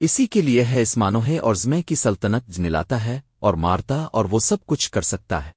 اسی کے لیے ہے اس مانو ہے اور زمے کی سلطنت جنلاتا ہے اور مارتا اور وہ سب کچھ کر سکتا ہے۔